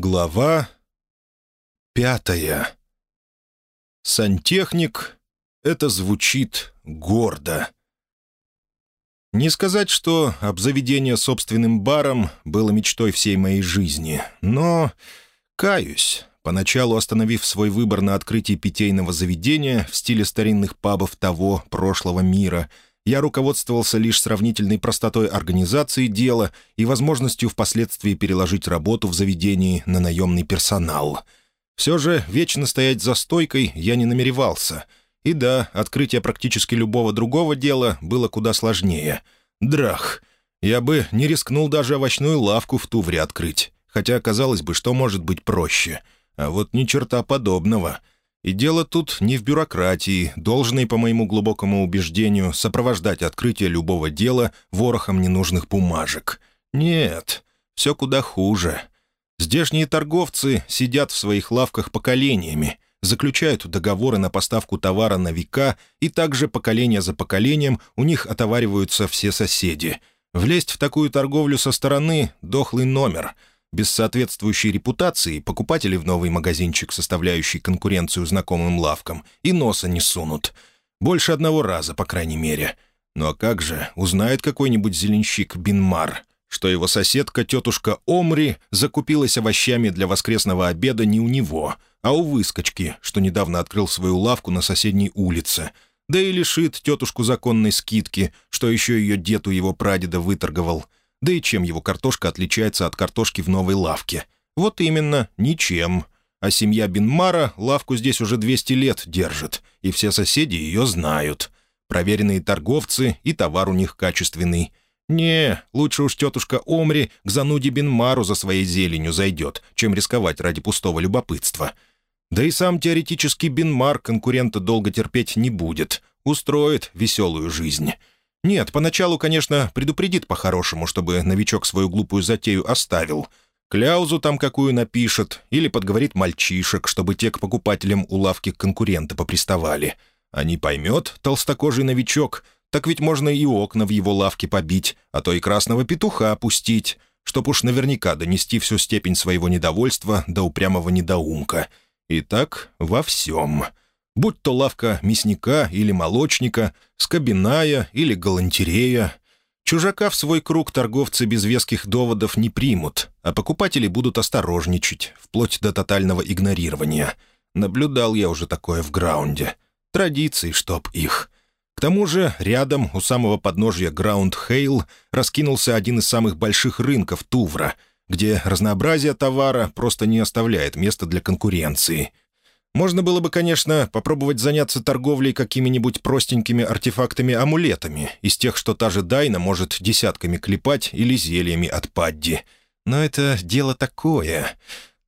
Глава пятая. Сантехник — это звучит гордо. Не сказать, что обзаведение собственным баром было мечтой всей моей жизни, но, каюсь, поначалу остановив свой выбор на открытии питейного заведения в стиле старинных пабов того прошлого мира — я руководствовался лишь сравнительной простотой организации дела и возможностью впоследствии переложить работу в заведении на наемный персонал. Все же вечно стоять за стойкой я не намеревался. И да, открытие практически любого другого дела было куда сложнее. Драх. Я бы не рискнул даже овощную лавку в Тувре открыть, хотя казалось бы, что может быть проще. А вот ни черта подобного — и дело тут не в бюрократии, должной, по моему глубокому убеждению, сопровождать открытие любого дела ворохом ненужных бумажек. Нет, все куда хуже. Здешние торговцы сидят в своих лавках поколениями, заключают договоры на поставку товара на века, и также поколение за поколением у них отовариваются все соседи. Влезть в такую торговлю со стороны — дохлый номер — без соответствующей репутации покупатели в новый магазинчик, составляющий конкуренцию знакомым лавкам, и носа не сунут. Больше одного раза, по крайней мере. Ну а как же, узнает какой-нибудь зеленщик Бинмар, что его соседка, тетушка Омри, закупилась овощами для воскресного обеда не у него, а у выскочки, что недавно открыл свою лавку на соседней улице, да и лишит тетушку законной скидки, что еще ее дед у его прадеда выторговал — да и чем его картошка отличается от картошки в новой лавке? Вот именно, ничем. А семья Бинмара лавку здесь уже 200 лет держит, и все соседи ее знают. Проверенные торговцы, и товар у них качественный. Не, лучше уж тетушка Омри к зануде Бинмару за своей зеленью зайдет, чем рисковать ради пустого любопытства. Да и сам теоретический Бинмар конкурента долго терпеть не будет, устроит веселую жизнь». Нет, поначалу, конечно, предупредит по-хорошему, чтобы новичок свою глупую затею оставил. Кляузу там какую напишет, или подговорит мальчишек, чтобы те к покупателям у лавки конкурента поприставали. А не поймет толстокожий новичок, так ведь можно и окна в его лавке побить, а то и красного петуха опустить, чтоб уж наверняка донести всю степень своего недовольства до упрямого недоумка. И так во всем будь то лавка мясника или молочника, скобиная или галантерея. Чужака в свой круг торговцы без веских доводов не примут, а покупатели будут осторожничать, вплоть до тотального игнорирования. Наблюдал я уже такое в граунде. Традиции, чтоб их. К тому же рядом, у самого подножья Граунд Хейл, раскинулся один из самых больших рынков Тувра, где разнообразие товара просто не оставляет места для конкуренции — можно было бы, конечно, попробовать заняться торговлей какими-нибудь простенькими артефактами-амулетами, из тех, что та же Дайна может десятками клепать или зельями от Падди. Но это дело такое.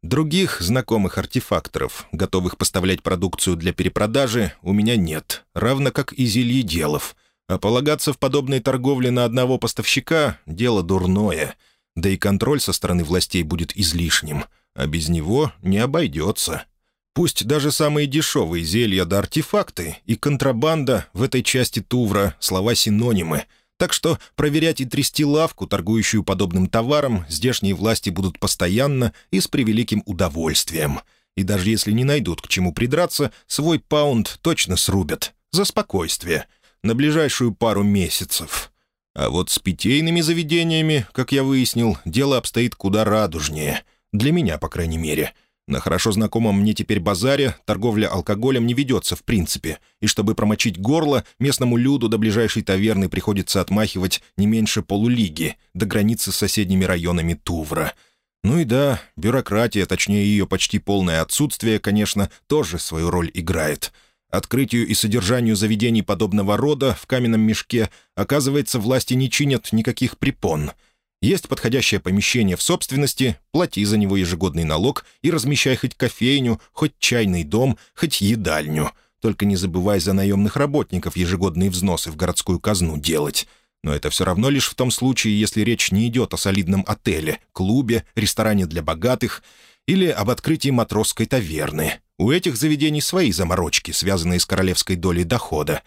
Других знакомых артефакторов, готовых поставлять продукцию для перепродажи, у меня нет, равно как и зельеделов. А полагаться в подобной торговле на одного поставщика — дело дурное. Да и контроль со стороны властей будет излишним, а без него не обойдется. Пусть даже самые дешевые зелья да артефакты и контрабанда в этой части Тувра — слова-синонимы. Так что проверять и трясти лавку, торгующую подобным товаром, здешние власти будут постоянно и с превеликим удовольствием. И даже если не найдут к чему придраться, свой паунд точно срубят. За спокойствие. На ближайшую пару месяцев. А вот с питейными заведениями, как я выяснил, дело обстоит куда радужнее. Для меня, по крайней мере — на хорошо знакомом мне теперь базаре торговля алкоголем не ведется в принципе, и чтобы промочить горло, местному люду до ближайшей таверны приходится отмахивать не меньше полулиги до границы с соседними районами Тувра. Ну и да, бюрократия, точнее ее почти полное отсутствие, конечно, тоже свою роль играет. Открытию и содержанию заведений подобного рода в каменном мешке, оказывается, власти не чинят никаких препон — есть подходящее помещение в собственности, плати за него ежегодный налог и размещай хоть кофейню, хоть чайный дом, хоть едальню. Только не забывай за наемных работников ежегодные взносы в городскую казну делать. Но это все равно лишь в том случае, если речь не идет о солидном отеле, клубе, ресторане для богатых или об открытии матросской таверны. У этих заведений свои заморочки, связанные с королевской долей дохода.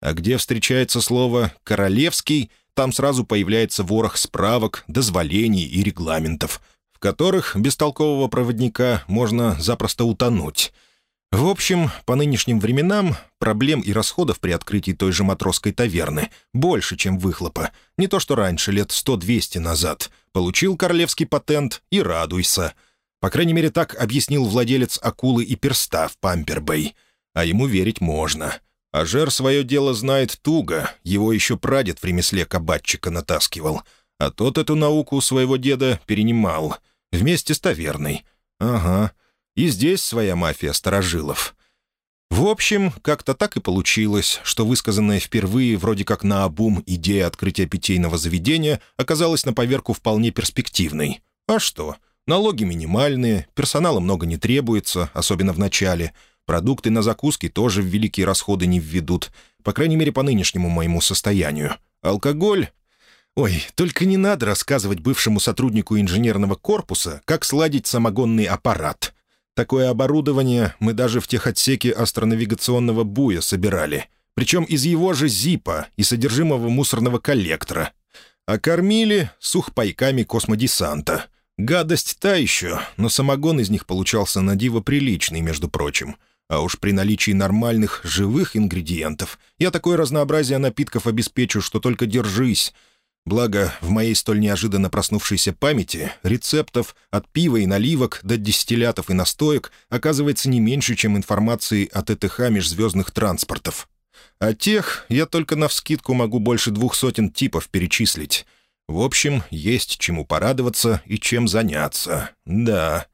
А где встречается слово «королевский», там сразу появляется ворох справок, дозволений и регламентов, в которых без толкового проводника можно запросто утонуть. В общем, по нынешним временам проблем и расходов при открытии той же матросской таверны больше, чем выхлопа. Не то что раньше, лет сто-двести назад. Получил королевский патент и радуйся. По крайней мере, так объяснил владелец акулы и перста в Пампербэй. А ему верить можно. А Жер свое дело знает туго, его еще прадед в ремесле кабачика натаскивал. А тот эту науку у своего деда перенимал. Вместе с таверной. Ага. И здесь своя мафия старожилов. В общем, как-то так и получилось, что высказанная впервые вроде как на обум идея открытия питейного заведения оказалась на поверку вполне перспективной. А что? Налоги минимальные, персонала много не требуется, особенно в начале. Продукты на закуски тоже в великие расходы не введут, по крайней мере, по нынешнему моему состоянию. Алкоголь Ой, только не надо рассказывать бывшему сотруднику инженерного корпуса, как сладить самогонный аппарат. Такое оборудование мы даже в техотсеке астронавигационного буя собирали. Причем из его же зипа и содержимого мусорного коллектора. А кормили сухпайками космодесанта. Гадость та еще, но самогон из них получался на диво приличный, между прочим. А уж при наличии нормальных, живых ингредиентов я такое разнообразие напитков обеспечу, что только держись — Благо, в моей столь неожиданно проснувшейся памяти рецептов от пива и наливок до дистиллятов и настоек оказывается не меньше, чем информации от ЭТХ межзвездных транспортов. А тех я только навскидку могу больше двух сотен типов перечислить. В общем, есть чему порадоваться и чем заняться. Да,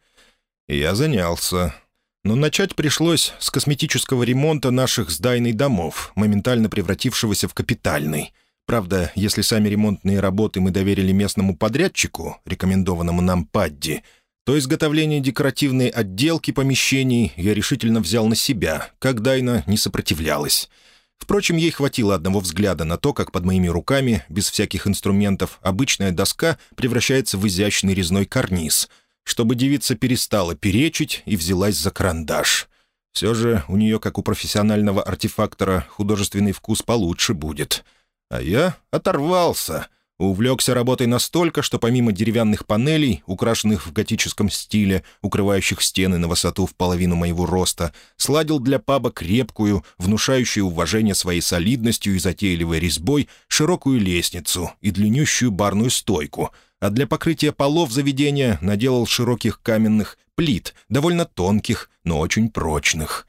я занялся. Но начать пришлось с косметического ремонта наших сдайных домов, моментально превратившегося в капитальный — Правда, если сами ремонтные работы мы доверили местному подрядчику, рекомендованному нам Падди, то изготовление декоративной отделки помещений я решительно взял на себя, как Дайна не сопротивлялась. Впрочем, ей хватило одного взгляда на то, как под моими руками, без всяких инструментов, обычная доска превращается в изящный резной карниз, чтобы девица перестала перечить и взялась за карандаш. Все же у нее, как у профессионального артефактора, художественный вкус получше будет — а я оторвался, увлекся работой настолько, что помимо деревянных панелей, украшенных в готическом стиле, укрывающих стены на высоту в половину моего роста, сладил для паба крепкую, внушающую уважение своей солидностью и затейливой резьбой, широкую лестницу и длиннющую барную стойку, а для покрытия полов заведения наделал широких каменных плит, довольно тонких, но очень прочных.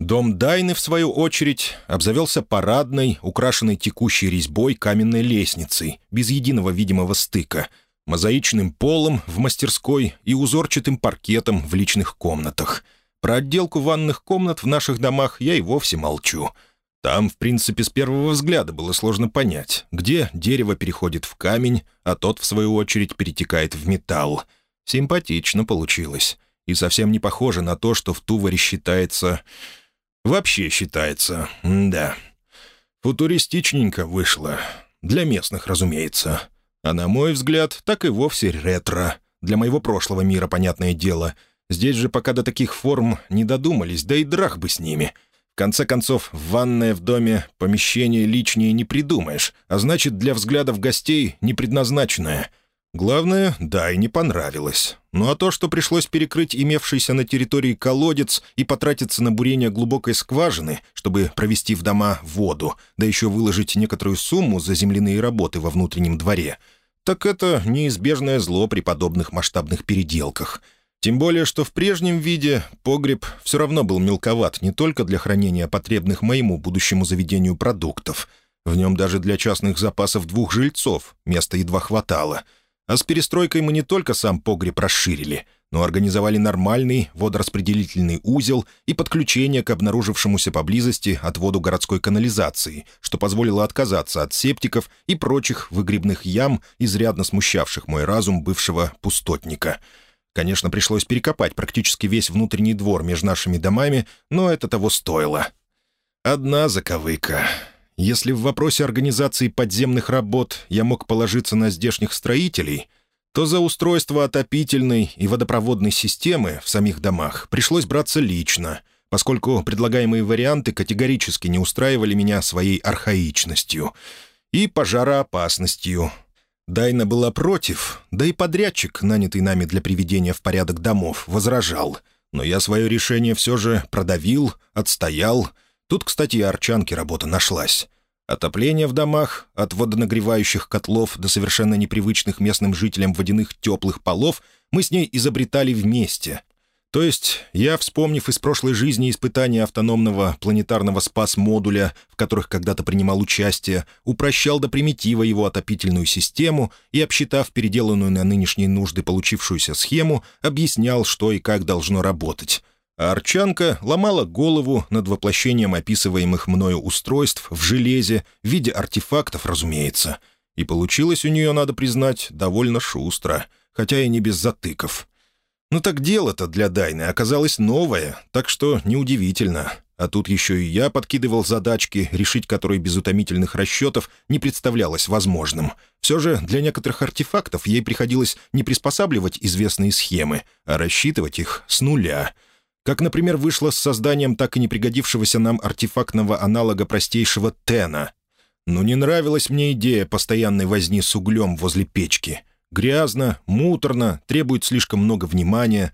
Дом Дайны, в свою очередь, обзавелся парадной, украшенной текущей резьбой каменной лестницей, без единого видимого стыка, мозаичным полом в мастерской и узорчатым паркетом в личных комнатах. Про отделку ванных комнат в наших домах я и вовсе молчу. Там, в принципе, с первого взгляда было сложно понять, где дерево переходит в камень, а тот, в свою очередь, перетекает в металл. Симпатично получилось. И совсем не похоже на то, что в Туваре считается Вообще считается, да. Футуристичненько вышло. Для местных, разумеется. А на мой взгляд, так и вовсе ретро. Для моего прошлого мира, понятное дело. Здесь же пока до таких форм не додумались, да и драх бы с ними. Конце концов, ванная в доме помещение личнее не придумаешь, а значит, для взглядов гостей не предназначенное — Главное, да, и не понравилось. Ну а то, что пришлось перекрыть имевшийся на территории колодец и потратиться на бурение глубокой скважины, чтобы провести в дома воду, да еще выложить некоторую сумму за земляные работы во внутреннем дворе, так это неизбежное зло при подобных масштабных переделках. Тем более, что в прежнем виде погреб все равно был мелковат не только для хранения потребных моему будущему заведению продуктов. В нем даже для частных запасов двух жильцов места едва хватало — а с перестройкой мы не только сам погреб расширили, но организовали нормальный водораспределительный узел и подключение к обнаружившемуся поблизости отводу городской канализации, что позволило отказаться от септиков и прочих выгребных ям, изрядно смущавших мой разум бывшего пустотника. Конечно, пришлось перекопать практически весь внутренний двор между нашими домами, но это того стоило. Одна заковыка. Если в вопросе организации подземных работ я мог положиться на здешних строителей, то за устройство отопительной и водопроводной системы в самих домах пришлось браться лично, поскольку предлагаемые варианты категорически не устраивали меня своей архаичностью и пожароопасностью. Дайна была против, да и подрядчик, нанятый нами для приведения в порядок домов, возражал. Но я свое решение все же продавил, отстоял. Тут, кстати, и арчанке работа нашлась. Отопление в домах, от водонагревающих котлов до совершенно непривычных местным жителям водяных теплых полов, мы с ней изобретали вместе, то есть я, вспомнив из прошлой жизни испытания автономного планетарного спас-модуля, в которых когда-то принимал участие, упрощал до примитива его отопительную систему и, обсчитав переделанную на нынешние нужды получившуюся схему, объяснял, что и как должно работать. А Арчанка ломала голову над воплощением описываемых мною устройств в железе, в виде артефактов, разумеется. И получилось у нее, надо признать, довольно шустро, хотя и не без затыков. Ну так дело-то для Дайны оказалось новое, так что неудивительно. А тут еще и я подкидывал задачки, решить которые без утомительных расчетов не представлялось возможным. Все же для некоторых артефактов ей приходилось не приспосабливать известные схемы, а рассчитывать их с нуля. Как, например, вышло с созданием так и не пригодившегося нам артефактного аналога простейшего Тена. Но не нравилась мне идея постоянной возни с углем возле печки — Грязно, муторно, требует слишком много внимания,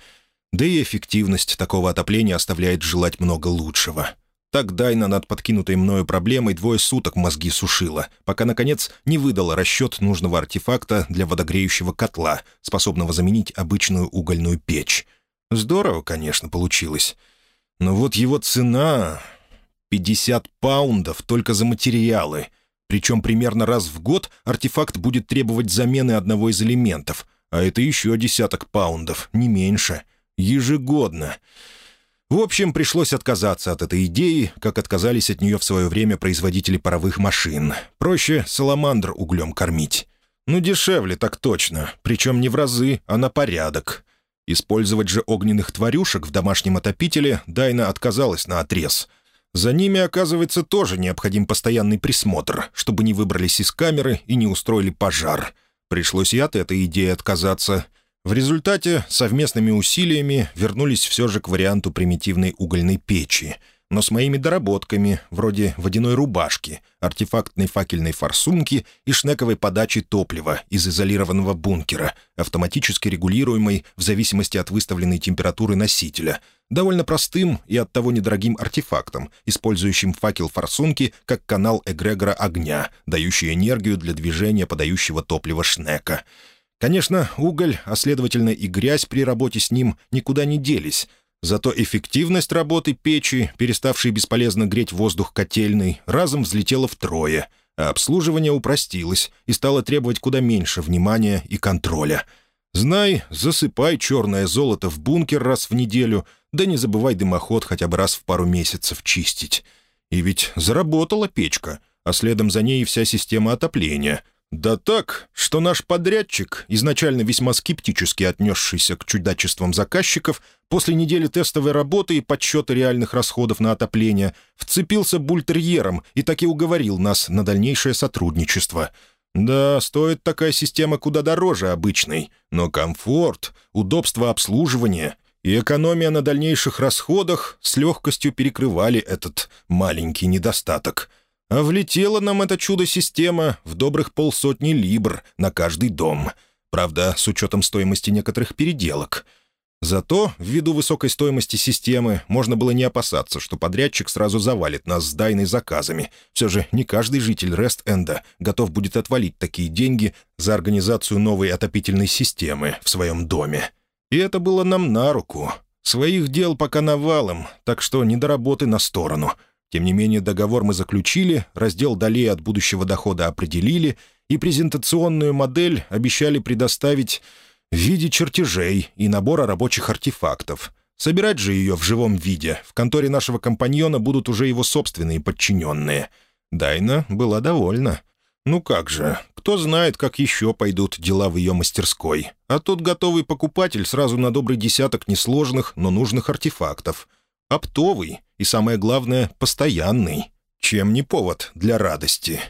да и эффективность такого отопления оставляет желать много лучшего. Так Дайна над подкинутой мною проблемой двое суток мозги сушила, пока, наконец, не выдала расчет нужного артефакта для водогреющего котла, способного заменить обычную угольную печь. Здорово, конечно, получилось. Но вот его цена... 50 паундов только за материалы — причем примерно раз в год артефакт будет требовать замены одного из элементов, а это еще десяток паундов, не меньше. Ежегодно. В общем, пришлось отказаться от этой идеи, как отказались от нее в свое время производители паровых машин. Проще саламандр углем кормить. Ну, дешевле так точно, причем не в разы, а на порядок. Использовать же огненных тварюшек в домашнем отопителе Дайна отказалась на отрез — за ними, оказывается, тоже необходим постоянный присмотр, чтобы не выбрались из камеры и не устроили пожар. Пришлось и от этой идеи отказаться. В результате совместными усилиями вернулись все же к варианту примитивной угольной печи — но с моими доработками, вроде водяной рубашки, артефактной факельной форсунки и шнековой подачи топлива из изолированного бункера, автоматически регулируемой в зависимости от выставленной температуры носителя, довольно простым и оттого недорогим артефактом, использующим факел форсунки как канал эгрегора огня, дающий энергию для движения подающего топлива шнека. Конечно, уголь, а следовательно и грязь при работе с ним, никуда не делись — Зато эффективность работы печи, переставшей бесполезно греть воздух котельной, разом взлетела втрое, а обслуживание упростилось и стало требовать куда меньше внимания и контроля. Знай, засыпай черное золото в бункер раз в неделю, да не забывай дымоход хотя бы раз в пару месяцев чистить. И ведь заработала печка, а следом за ней вся система отопления — да так, что наш подрядчик, изначально весьма скептически отнесшийся к чудачествам заказчиков, после недели тестовой работы и подсчета реальных расходов на отопление, вцепился бультерьером и так и уговорил нас на дальнейшее сотрудничество. Да, стоит такая система куда дороже обычной, но комфорт, удобство обслуживания и экономия на дальнейших расходах с легкостью перекрывали этот маленький недостаток — а влетела нам эта чудо-система в добрых полсотни либр на каждый дом. Правда, с учетом стоимости некоторых переделок. Зато, ввиду высокой стоимости системы, можно было не опасаться, что подрядчик сразу завалит нас с Дайной заказами. Все же не каждый житель Рест-Энда готов будет отвалить такие деньги за организацию новой отопительной системы в своем доме. И это было нам на руку. Своих дел пока навалом, так что не до работы на сторону — тем не менее, договор мы заключили, раздел долей от будущего дохода определили, и презентационную модель обещали предоставить в виде чертежей и набора рабочих артефактов. Собирать же ее в живом виде в конторе нашего компаньона будут уже его собственные подчиненные. Дайна была довольна. Ну как же, кто знает, как еще пойдут дела в ее мастерской. А тут готовый покупатель сразу на добрый десяток несложных, но нужных артефактов. Оптовый и, самое главное, постоянный. Чем не повод для радости?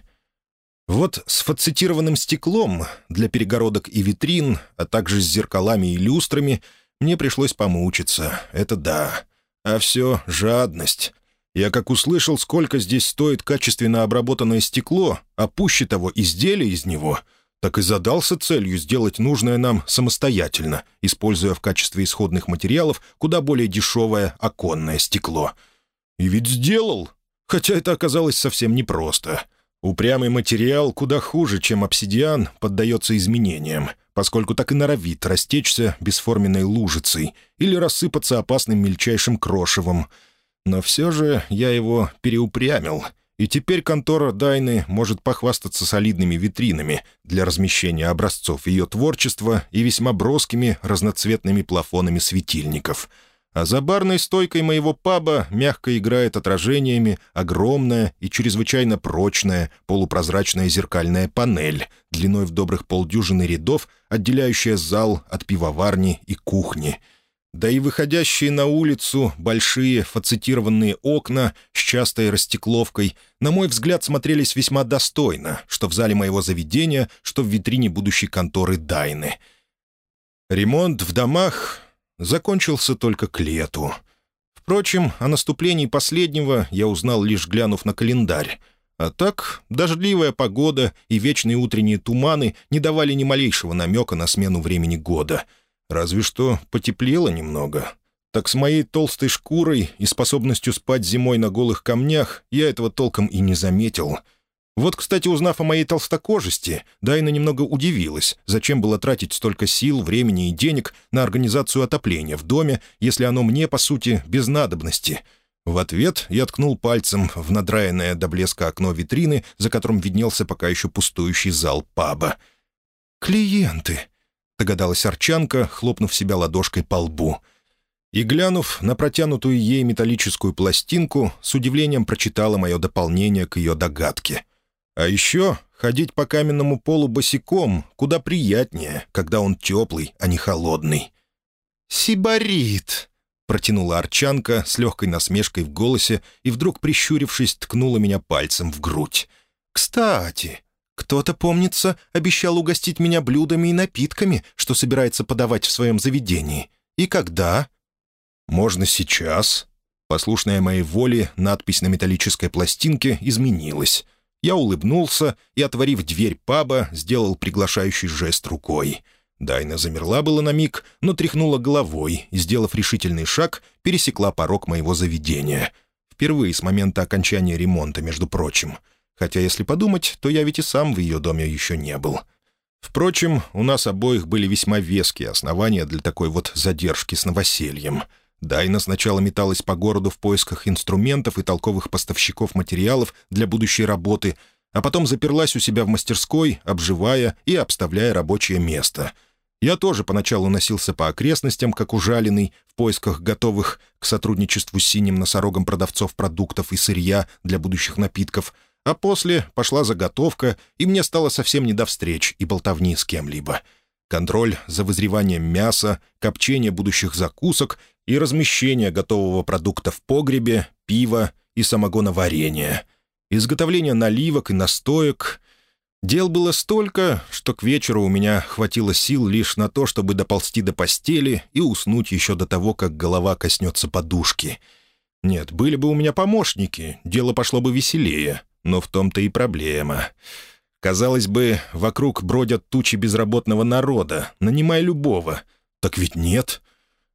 Вот с фацетированным стеклом для перегородок и витрин, а также с зеркалами и люстрами мне пришлось помучиться, это да. А все жадность. Я как услышал, сколько здесь стоит качественно обработанное стекло, а пуще того изделия из него, так и задался целью сделать нужное нам самостоятельно, используя в качестве исходных материалов куда более дешевое оконное стекло. И ведь сделал, хотя это оказалось совсем непросто. Упрямый материал куда хуже, чем обсидиан, поддается изменениям, поскольку так и норовит растечься бесформенной лужицей или рассыпаться опасным мельчайшим крошевом. Но все же я его переупрямил — и теперь контора Дайны может похвастаться солидными витринами для размещения образцов ее творчества и весьма броскими разноцветными плафонами светильников. А за барной стойкой моего паба мягко играет отражениями огромная и чрезвычайно прочная полупрозрачная зеркальная панель длиной в добрых полдюжины рядов, отделяющая зал от пивоварни и кухни — да и выходящие на улицу большие фацетированные окна с частой растекловкой, на мой взгляд, смотрелись весьма достойно, что в зале моего заведения, что в витрине будущей конторы Дайны. Ремонт в домах закончился только к лету. Впрочем, о наступлении последнего я узнал, лишь глянув на календарь. А так, дождливая погода и вечные утренние туманы не давали ни малейшего намека на смену времени года — Разве что потеплело немного. Так с моей толстой шкурой и способностью спать зимой на голых камнях я этого толком и не заметил. Вот, кстати, узнав о моей толстокожести, Дайна немного удивилась, зачем было тратить столько сил, времени и денег на организацию отопления в доме, если оно мне, по сути, без надобности. В ответ я ткнул пальцем в надраенное до блеска окно витрины, за которым виднелся пока еще пустующий зал паба. «Клиенты!» — догадалась Арчанка, хлопнув себя ладошкой по лбу. И, глянув на протянутую ей металлическую пластинку, с удивлением прочитала мое дополнение к ее догадке. А еще ходить по каменному полу босиком куда приятнее, когда он теплый, а не холодный. «Сибарит!» — протянула Арчанка с легкой насмешкой в голосе и, вдруг прищурившись, ткнула меня пальцем в грудь. «Кстати, кто-то, помнится, обещал угостить меня блюдами и напитками, что собирается подавать в своем заведении. И когда?» «Можно сейчас». Послушная моей воле, надпись на металлической пластинке изменилась. Я улыбнулся и, отворив дверь паба, сделал приглашающий жест рукой. Дайна замерла было на миг, но тряхнула головой и, сделав решительный шаг, пересекла порог моего заведения. Впервые с момента окончания ремонта, между прочим — Хотя, если подумать, то я ведь и сам в ее доме еще не был. Впрочем, у нас обоих были весьма веские основания для такой вот задержки с новосельем. Дайна сначала металась по городу в поисках инструментов и толковых поставщиков материалов для будущей работы, а потом заперлась у себя в мастерской, обживая и обставляя рабочее место. Я тоже поначалу носился по окрестностям, как ужаленный, в поисках готовых к сотрудничеству с синим носорогом продавцов продуктов и сырья для будущих напитков — а после пошла заготовка, и мне стало совсем не до встреч и болтовни с кем-либо. Контроль за вызреванием мяса, копчение будущих закусок и размещение готового продукта в погребе, пива и самогоноварения. Изготовление наливок и настоек. Дел было столько, что к вечеру у меня хватило сил лишь на то, чтобы доползти до постели и уснуть еще до того, как голова коснется подушки. Нет, были бы у меня помощники, дело пошло бы веселее — но в том-то и проблема. Казалось бы, вокруг бродят тучи безработного народа, нанимай любого. Так ведь нет.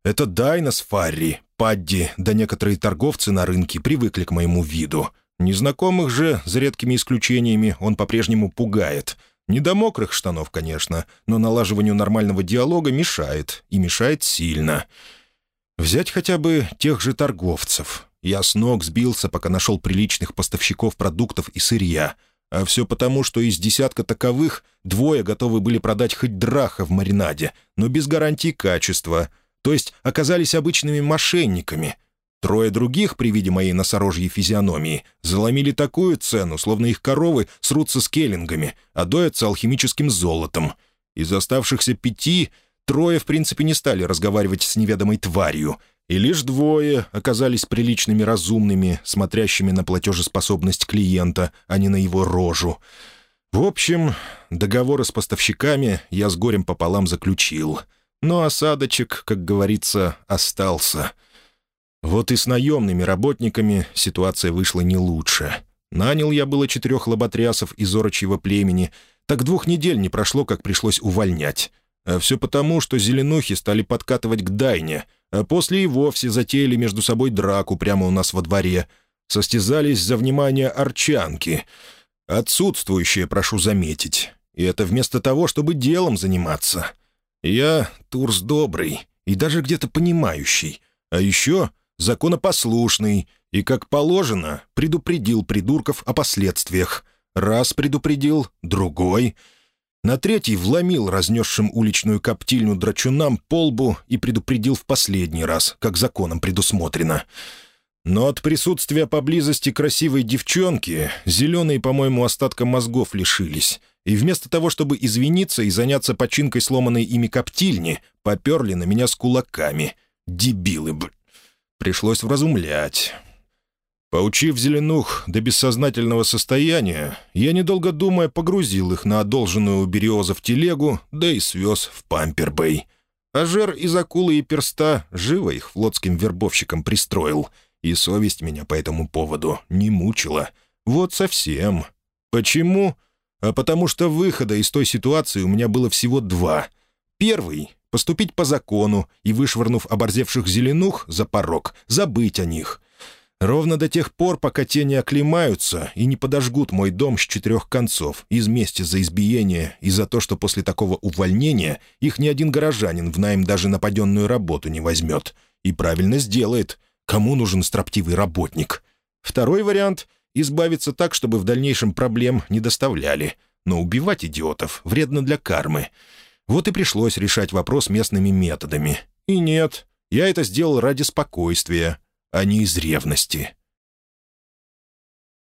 Это Дайна Фарри, Падди, да некоторые торговцы на рынке привыкли к моему виду. Незнакомых же, за редкими исключениями, он по-прежнему пугает. Не до мокрых штанов, конечно, но налаживанию нормального диалога мешает, и мешает сильно. Взять хотя бы тех же торговцев. Я с ног сбился, пока нашел приличных поставщиков продуктов и сырья. А все потому, что из десятка таковых двое готовы были продать хоть драха в маринаде, но без гарантии качества, то есть оказались обычными мошенниками. Трое других при виде моей носорожьей физиономии заломили такую цену, словно их коровы срутся с келлингами, а доятся алхимическим золотом. Из оставшихся пяти трое, в принципе, не стали разговаривать с неведомой тварью — и лишь двое оказались приличными разумными, смотрящими на платежеспособность клиента, а не на его рожу. В общем, договоры с поставщиками я с горем пополам заключил. Но осадочек, как говорится, остался. Вот и с наемными работниками ситуация вышла не лучше. Нанял я было четырех лоботрясов из орочьего племени — Так двух недель не прошло, как пришлось увольнять. А все потому, что зеленухи стали подкатывать к Дайне, а после и вовсе затеяли между собой драку прямо у нас во дворе. Состязались за внимание арчанки. Отсутствующее, прошу заметить. И это вместо того, чтобы делом заниматься. Я Турс добрый и даже где-то понимающий. А еще законопослушный и, как положено, предупредил придурков о последствиях. Раз предупредил, другой — на третий вломил разнесшим уличную коптильню драчунам полбу и предупредил в последний раз, как законом предусмотрено. Но от присутствия поблизости красивой девчонки зеленые, по-моему, остатком мозгов лишились, и вместо того, чтобы извиниться и заняться починкой сломанной ими коптильни, поперли на меня с кулаками. Дебилы, б... Пришлось вразумлять. Поучив зеленух до бессознательного состояния, я, недолго думая, погрузил их на одолженную у Бериозов телегу, да и свез в Пампербэй. А жер из акулы и перста живо их флотским вербовщикам пристроил, и совесть меня по этому поводу не мучила. Вот совсем. Почему? А потому что выхода из той ситуации у меня было всего два. Первый — поступить по закону и, вышвырнув оборзевших зеленух за порог, забыть о них — Ровно до тех пор, пока те не оклемаются и не подожгут мой дом с четырех концов из мести за избиение и за то, что после такого увольнения их ни один горожанин в найм даже нападенную работу не возьмет. И правильно сделает. Кому нужен строптивый работник? Второй вариант — избавиться так, чтобы в дальнейшем проблем не доставляли. Но убивать идиотов вредно для кармы. Вот и пришлось решать вопрос местными методами. И нет, я это сделал ради спокойствия, а не из ревности.